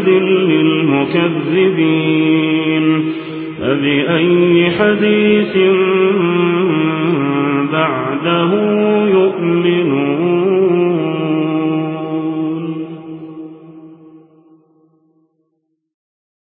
عيد للمكذبين فبأي حديث بعده يؤمن